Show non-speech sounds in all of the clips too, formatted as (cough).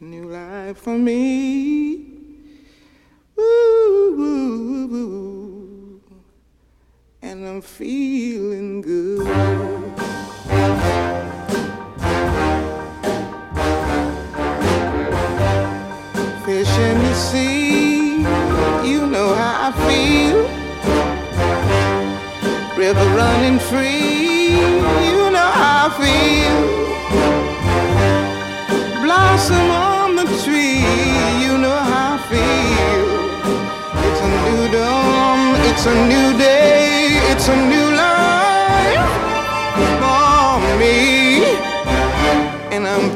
A new life for me. Woo, woo, woo, and I'm feeling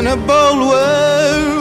and a bold world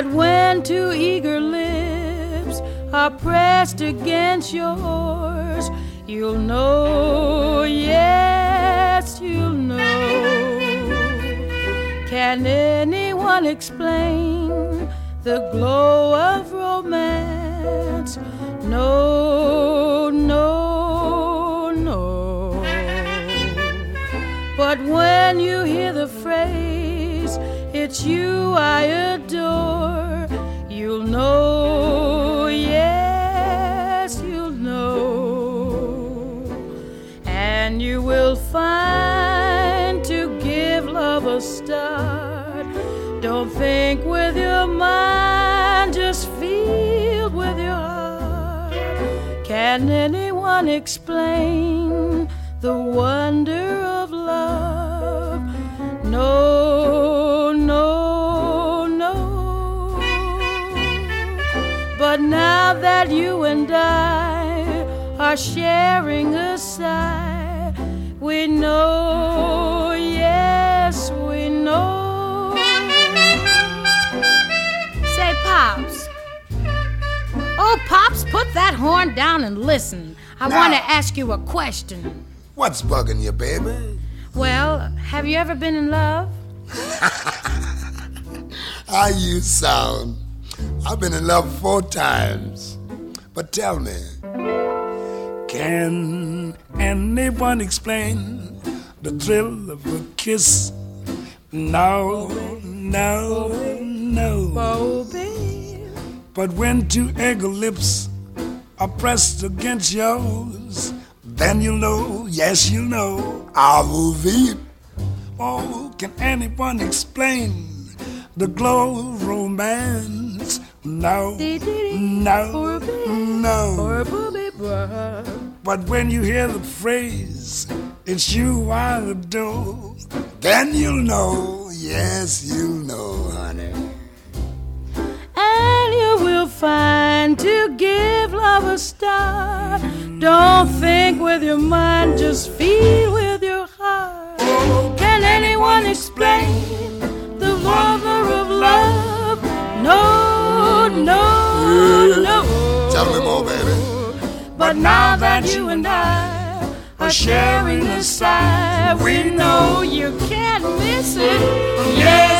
But when two eager lips are pressed against yours, you'll know, yes, you'll know. Can anyone explain the glow of romance? No, no, no. But when you hear the phrase, it's you I adore, Can anyone explain the wonder of love? No, no, no. But now that you and I are sharing a sigh, we know, Oh, Pops, put that horn down and listen. I want to ask you a question. What's bugging you, baby? Well, have you ever been in love? (laughs) How you sound? I've been in love four times. But tell me, can anyone explain the thrill of a kiss? No, no, no. But when two eager lips are pressed against yours, then you'll know, yes, you'll know, I will be. Oh, can anyone explain the glow of romance? No, no, no. Or a booby bra. But when you hear the phrase, it's you I adore, then you'll know, yes, you'll know, honey. Give love a start. Don't think with your mind, just feel with your heart. Can anyone explain the wonder of love? No, no, no. Tell me more, baby. But now that you and I are sharing a sigh, we know you can't miss it. Yes,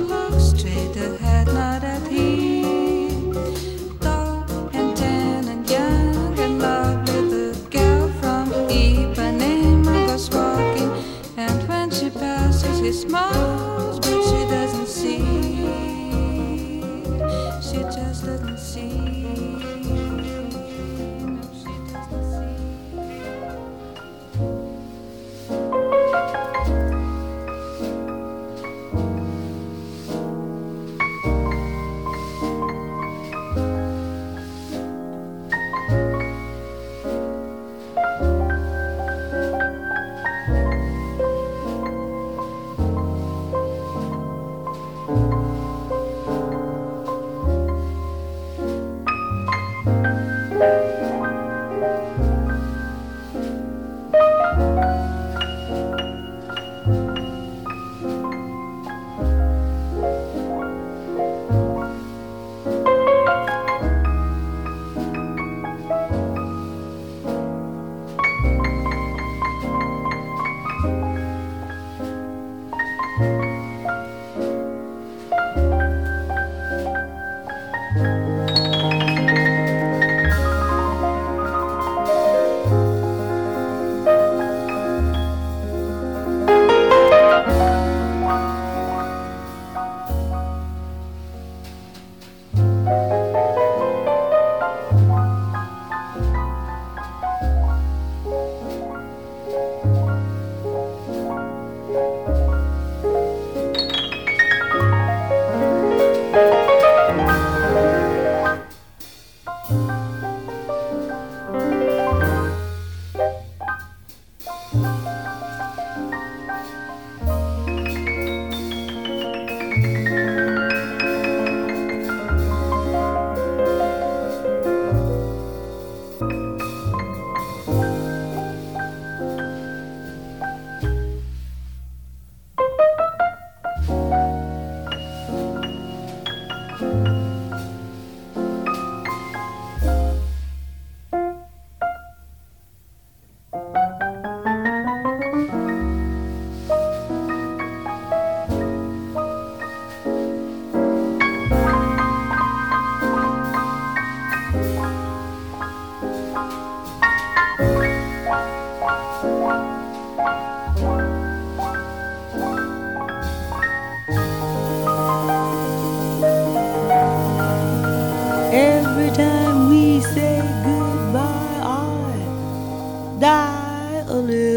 look straight ahead.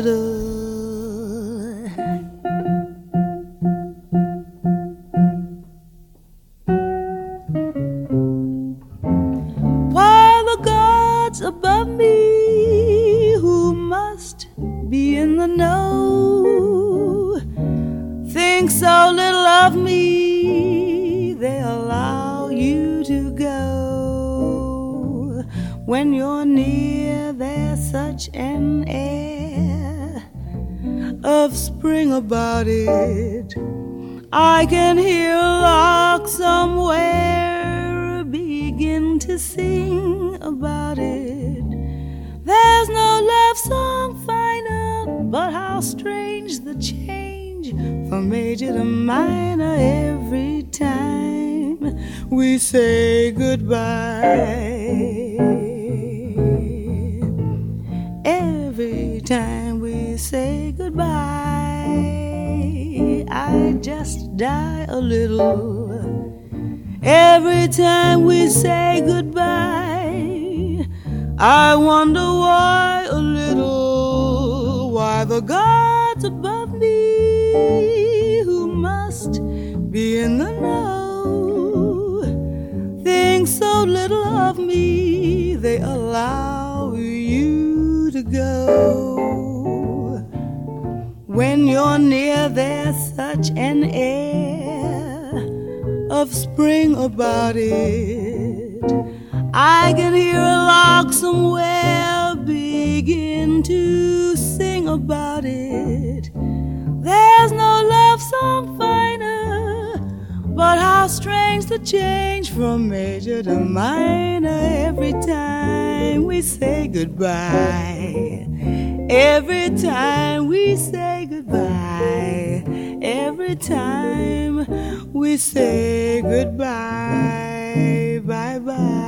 little Hear a lark somewhere begin to sing about it. There's no love song finer, but how strange the change from major to minor every time we say goodbye. Every time we say die a little every time we say goodbye. I wonder why a little, why the gods above me who must be in the know think so little of me they allow you to go. When you're near, there's such an air of spring about it. I can hear a lark somewhere begin to sing about it. There's no love song finer, but how strange the change from major to minor every time we say goodbye. Every time we say every time we say goodbye, bye bye.